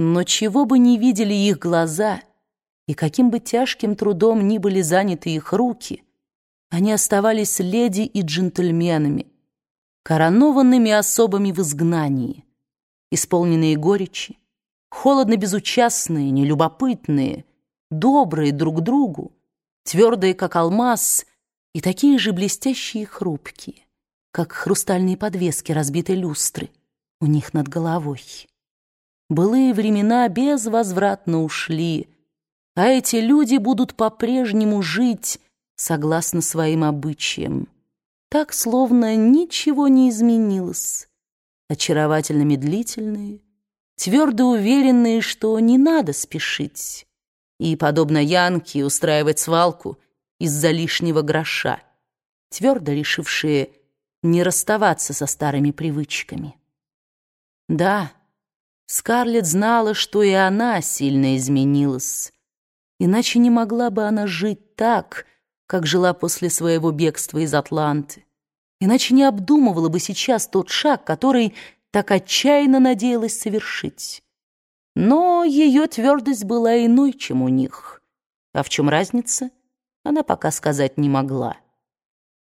Но чего бы ни видели их глаза, и каким бы тяжким трудом ни были заняты их руки, они оставались леди и джентльменами, коронованными особами в изгнании, исполненные горечи, холодно безучастные, нелюбопытные, добрые друг другу, твердые, как алмаз, и такие же блестящие и хрупкие, как хрустальные подвески разбитой люстры у них над головой. Былые времена безвозвратно ушли, а эти люди будут по-прежнему жить согласно своим обычаям. Так, словно ничего не изменилось. Очаровательно медлительные, твердо уверенные, что не надо спешить. И, подобно Янке, устраивать свалку из-за лишнего гроша, твердо решившие не расставаться со старыми привычками. Да, Скарлетт знала, что и она сильно изменилась, иначе не могла бы она жить так, как жила после своего бегства из Атланты, иначе не обдумывала бы сейчас тот шаг, который так отчаянно надеялась совершить. Но ее твердость была иной, чем у них. А в чем разница, она пока сказать не могла.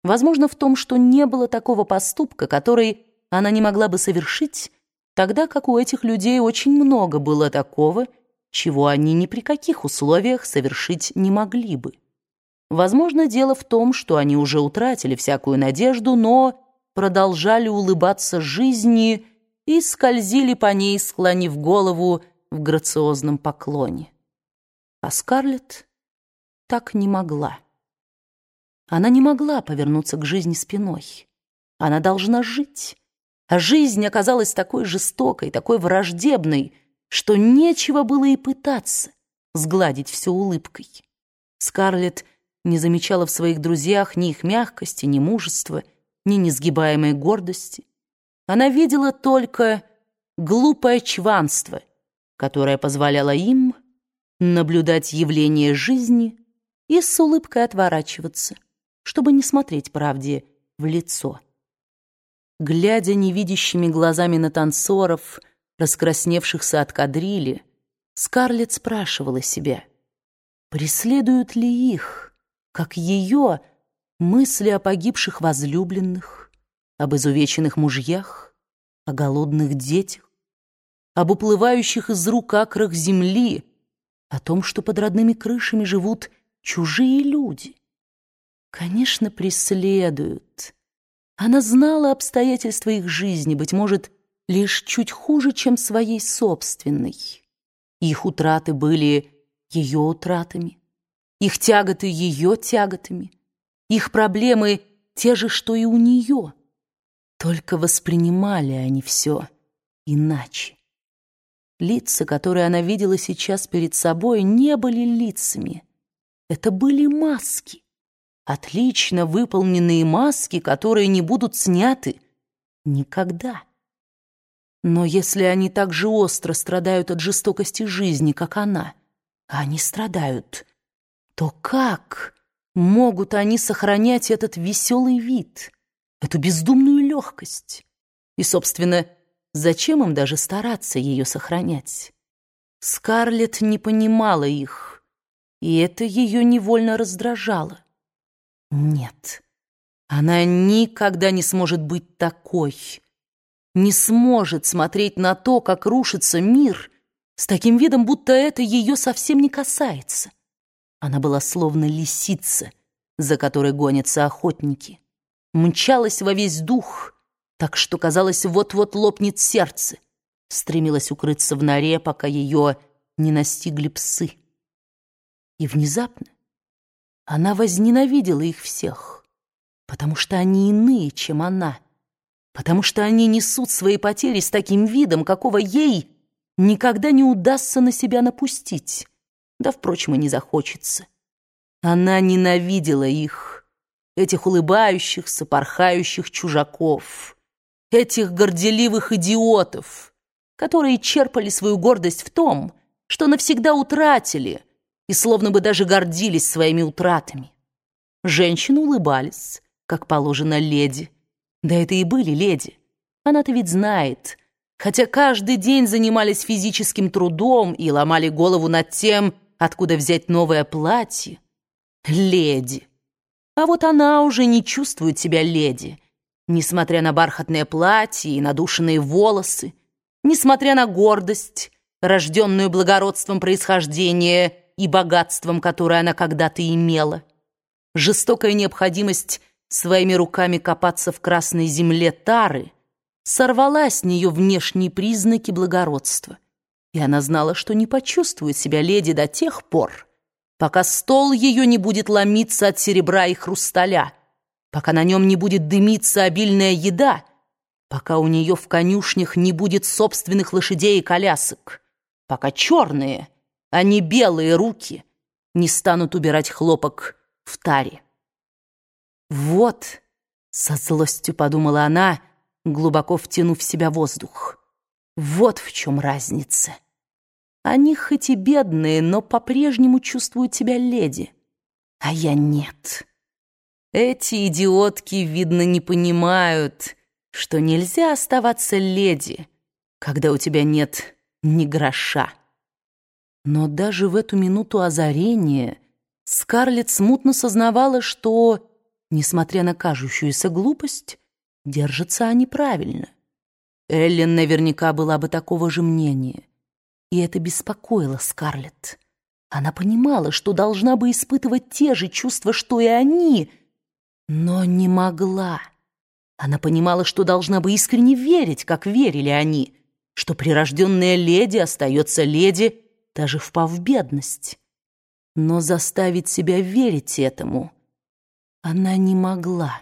Возможно, в том, что не было такого поступка, который она не могла бы совершить, тогда как у этих людей очень много было такого, чего они ни при каких условиях совершить не могли бы. Возможно, дело в том, что они уже утратили всякую надежду, но продолжали улыбаться жизни и скользили по ней, склонив голову в грациозном поклоне. А Скарлетт так не могла. Она не могла повернуться к жизни спиной. Она должна жить. А жизнь оказалась такой жестокой, такой враждебной, что нечего было и пытаться сгладить все улыбкой. Скарлетт не замечала в своих друзьях ни их мягкости, ни мужества, ни несгибаемой гордости. Она видела только глупое чванство, которое позволяло им наблюдать явление жизни и с улыбкой отворачиваться чтобы не смотреть правде в лицо. Глядя невидящими глазами на танцоров, раскрасневшихся от кадрили, Скарлетт спрашивала себя, преследуют ли их, как ее, мысли о погибших возлюбленных, об изувеченных мужьях, о голодных детях, об уплывающих из рук акрах земли, о том, что под родными крышами живут чужие люди — Конечно, преследуют. Она знала обстоятельства их жизни, быть может, лишь чуть хуже, чем своей собственной. Их утраты были ее утратами, их тяготы ее тяготами, их проблемы те же, что и у нее. Только воспринимали они все иначе. Лица, которые она видела сейчас перед собой, не были лицами. Это были маски отлично выполненные маски, которые не будут сняты никогда. Но если они так же остро страдают от жестокости жизни, как она, а они страдают, то как могут они сохранять этот веселый вид, эту бездумную легкость? И, собственно, зачем им даже стараться ее сохранять? Скарлетт не понимала их, и это ее невольно раздражало. Нет, она никогда не сможет быть такой. Не сможет смотреть на то, как рушится мир, с таким видом, будто это ее совсем не касается. Она была словно лисица, за которой гонятся охотники. Мчалась во весь дух, так что, казалось, вот-вот лопнет сердце. Стремилась укрыться в норе, пока ее не настигли псы. И внезапно она возненавидела их всех, потому что они иные, чем она, потому что они несут свои потери с таким видом, какого ей никогда не удастся на себя напустить, да, впрочем, и не захочется. Она ненавидела их, этих улыбающихся, порхающих чужаков, этих горделивых идиотов, которые черпали свою гордость в том, что навсегда утратили — и словно бы даже гордились своими утратами. Женщины улыбались, как положено леди. Да это и были леди. Она-то ведь знает, хотя каждый день занимались физическим трудом и ломали голову над тем, откуда взять новое платье. Леди. А вот она уже не чувствует себя леди, несмотря на бархатное платье и надушенные волосы, несмотря на гордость, рожденную благородством происхождения и богатством, которое она когда-то имела. Жестокая необходимость своими руками копаться в красной земле тары сорвала с нее внешние признаки благородства. И она знала, что не почувствует себя леди до тех пор, пока стол ее не будет ломиться от серебра и хрусталя, пока на нем не будет дымиться обильная еда, пока у нее в конюшнях не будет собственных лошадей и колясок, пока черные, не белые руки не станут убирать хлопок в таре. «Вот», — со злостью подумала она, глубоко втянув в себя воздух, «вот в чем разница». Они хоть и бедные, но по-прежнему чувствуют себя леди. А я нет. Эти идиотки, видно, не понимают, что нельзя оставаться леди, когда у тебя нет ни гроша. Но даже в эту минуту озарения Скарлетт смутно сознавала, что, несмотря на кажущуюся глупость, держатся они правильно. Эллен наверняка была бы такого же мнения и это беспокоило Скарлетт. Она понимала, что должна бы испытывать те же чувства, что и они, но не могла. Она понимала, что должна бы искренне верить, как верили они, что прирожденная леди остается леди, даже впав в бедность. Но заставить себя верить этому она не могла.